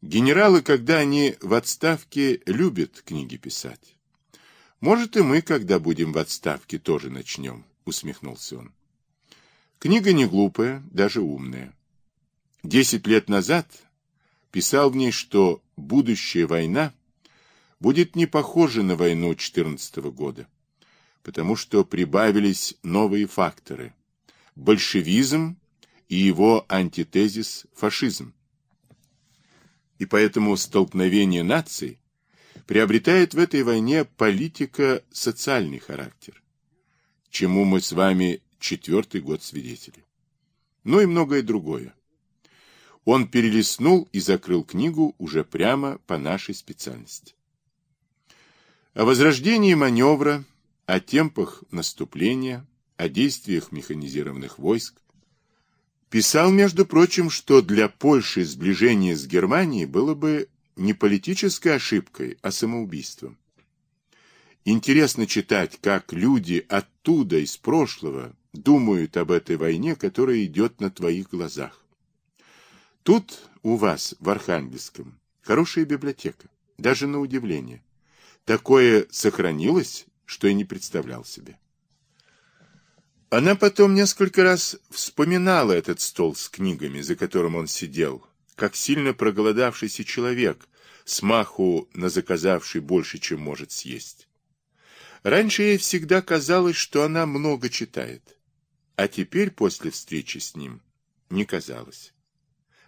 Генералы, когда они в отставке, любят книги писать. Может, и мы, когда будем в отставке, тоже начнем, усмехнулся он. Книга не глупая, даже умная. Десять лет назад писал в ней, что будущая война будет не похожа на войну 14 года, потому что прибавились новые факторы. Большевизм и его антитезис фашизм. И поэтому столкновение наций приобретает в этой войне политико-социальный характер, чему мы с вами четвертый год свидетели. Ну и многое другое. Он перелистнул и закрыл книгу уже прямо по нашей специальности. О возрождении маневра, о темпах наступления, о действиях механизированных войск. Писал, между прочим, что для Польши сближение с Германией было бы не политической ошибкой, а самоубийством. Интересно читать, как люди оттуда, из прошлого, думают об этой войне, которая идет на твоих глазах. Тут у вас, в Архангельском, хорошая библиотека, даже на удивление. Такое сохранилось, что и не представлял себе. Она потом несколько раз вспоминала этот стол с книгами, за которым он сидел, как сильно проголодавшийся человек, смаху на заказавший больше, чем может съесть. Раньше ей всегда казалось, что она много читает, а теперь, после встречи с ним, не казалось.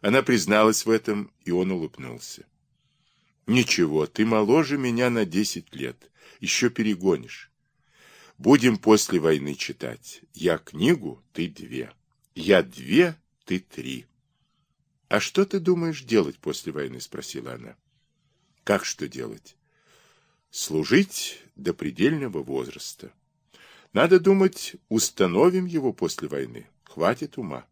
Она призналась в этом, и он улыбнулся. «Ничего, ты моложе меня на десять лет, еще перегонишь. Будем после войны читать. Я книгу, ты две. Я две, ты три». «А что ты думаешь делать после войны?» — спросила она. «Как что делать?» «Служить до предельного возраста. Надо думать, установим его после войны. Хватит ума.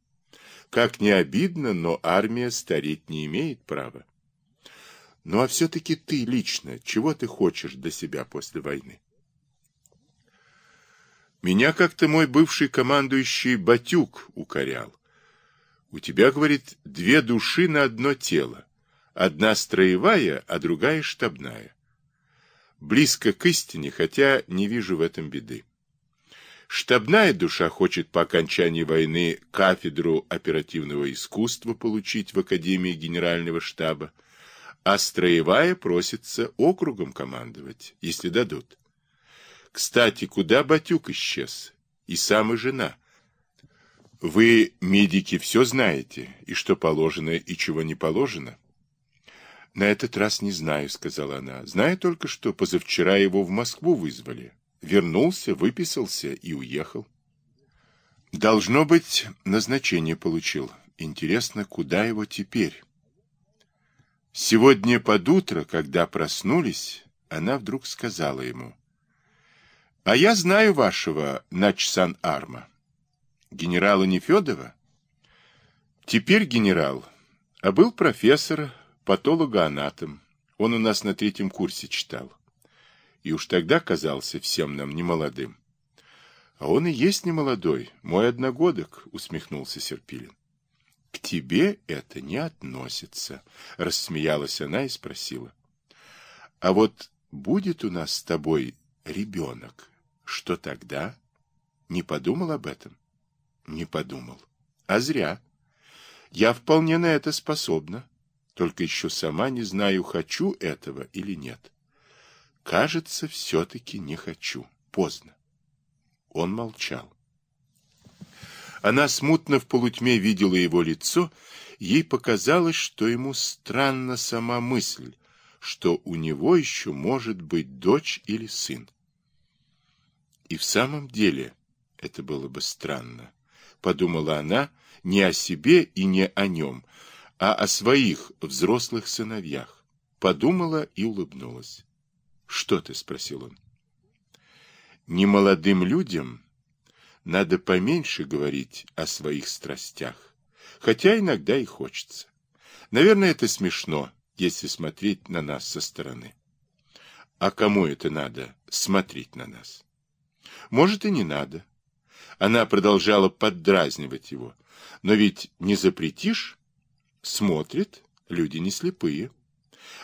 Как не обидно, но армия стареть не имеет права. Ну а все-таки ты лично, чего ты хочешь для себя после войны? Меня как-то мой бывший командующий Батюк укорял. У тебя, говорит, две души на одно тело. Одна строевая, а другая штабная. Близко к истине, хотя не вижу в этом беды. Штабная душа хочет по окончании войны кафедру оперативного искусства получить в Академии Генерального штаба, а строевая просится округом командовать, если дадут. Кстати, куда Батюк исчез? И сам, и жена. Вы, медики, все знаете, и что положено, и чего не положено? На этот раз не знаю, сказала она. Знаю только, что позавчера его в Москву вызвали. Вернулся, выписался и уехал. Должно быть, назначение получил. Интересно, куда его теперь? Сегодня под утро, когда проснулись, она вдруг сказала ему. А я знаю вашего начсан-арма. Генерала Нефедова? Теперь генерал, а был профессор, патологоанатом. Он у нас на третьем курсе читал и уж тогда казался всем нам немолодым. — А он и есть немолодой, мой одногодок, — усмехнулся Серпилин. — К тебе это не относится, — рассмеялась она и спросила. — А вот будет у нас с тобой ребенок, что тогда? Не подумал об этом? Не подумал. А зря. Я вполне на это способна, только еще сама не знаю, хочу этого или нет. — Кажется, все-таки не хочу. Поздно. Он молчал. Она смутно в полутьме видела его лицо, ей показалось, что ему странна сама мысль, что у него еще может быть дочь или сын. И в самом деле это было бы странно, подумала она не о себе и не о нем, а о своих взрослых сыновьях. Подумала и улыбнулась. «Что ты?» — спросил он. «Немолодым людям надо поменьше говорить о своих страстях, хотя иногда и хочется. Наверное, это смешно, если смотреть на нас со стороны. А кому это надо смотреть на нас? Может, и не надо. Она продолжала поддразнивать его. Но ведь не запретишь? Смотрит, люди не слепые.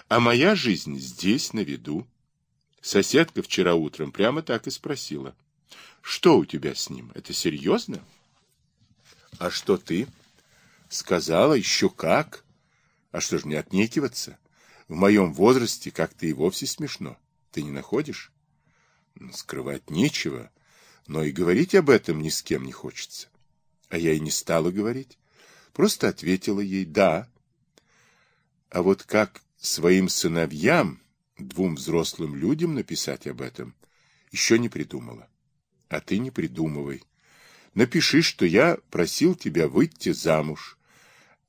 А моя жизнь здесь, на виду. Соседка вчера утром прямо так и спросила. Что у тебя с ним? Это серьезно? А что ты? Сказала, еще как. А что ж мне отнекиваться? В моем возрасте как-то и вовсе смешно. Ты не находишь? Скрывать нечего, но и говорить об этом ни с кем не хочется. А я и не стала говорить. Просто ответила ей «да». А вот как своим сыновьям, двум взрослым людям написать об этом, еще не придумала. А ты не придумывай. Напиши, что я просил тебя выйти замуж,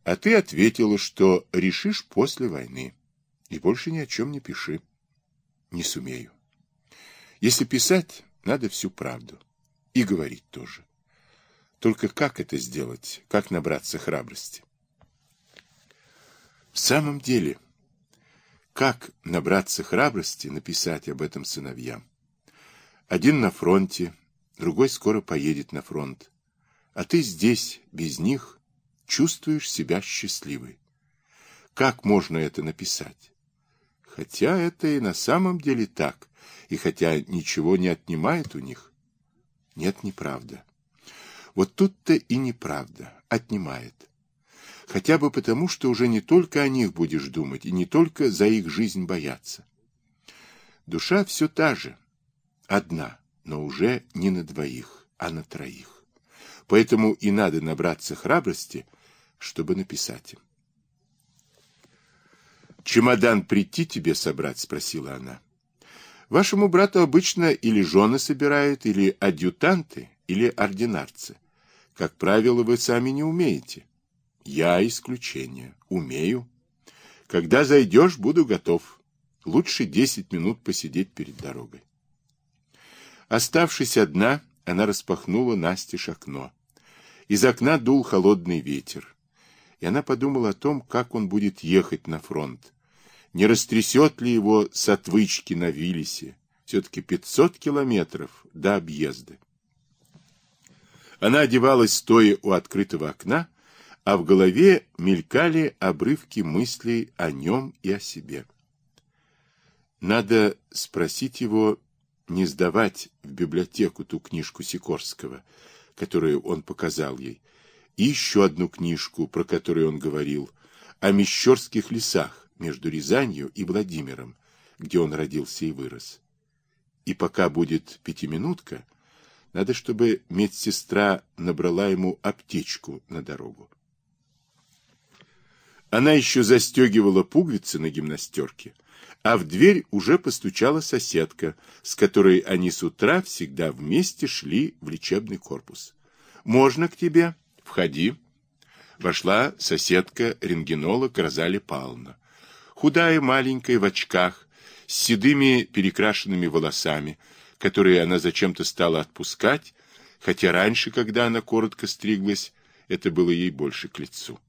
а ты ответила, что решишь после войны. И больше ни о чем не пиши. Не сумею. Если писать, надо всю правду. И говорить тоже. Только как это сделать? Как набраться храбрости? В самом деле, как набраться храбрости написать об этом сыновьям? Один на фронте, другой скоро поедет на фронт. А ты здесь, без них, чувствуешь себя счастливой. Как можно это написать? Хотя это и на самом деле так, и хотя ничего не отнимает у них. Нет, неправда. Вот тут-то и неправда, отнимает. Хотя бы потому, что уже не только о них будешь думать, и не только за их жизнь бояться. Душа все та же, одна, но уже не на двоих, а на троих. Поэтому и надо набраться храбрости, чтобы написать им. «Чемодан прийти тебе собрать?» — спросила она. «Вашему брату обычно или жены собирают, или адъютанты, или ординарцы. Как правило, вы сами не умеете. Я исключение. Умею. Когда зайдешь, буду готов. Лучше десять минут посидеть перед дорогой». Оставшись одна, она распахнула настежь окно. Из окна дул холодный ветер. И она подумала о том, как он будет ехать на фронт не растрясет ли его с отвычки на Виллисе. Все-таки 500 километров до объезда. Она одевалась, стоя у открытого окна, а в голове мелькали обрывки мыслей о нем и о себе. Надо спросить его, не сдавать в библиотеку ту книжку Сикорского, которую он показал ей, и еще одну книжку, про которую он говорил, о Мещерских лесах, между Рязанью и Владимиром, где он родился и вырос. И пока будет пятиминутка, надо, чтобы медсестра набрала ему аптечку на дорогу. Она еще застегивала пуговицы на гимнастерке, а в дверь уже постучала соседка, с которой они с утра всегда вместе шли в лечебный корпус. «Можно к тебе? Входи». Вошла соседка-рентгенолог Розали Павловна худая, маленькая, в очках, с седыми перекрашенными волосами, которые она зачем-то стала отпускать, хотя раньше, когда она коротко стриглась, это было ей больше к лицу.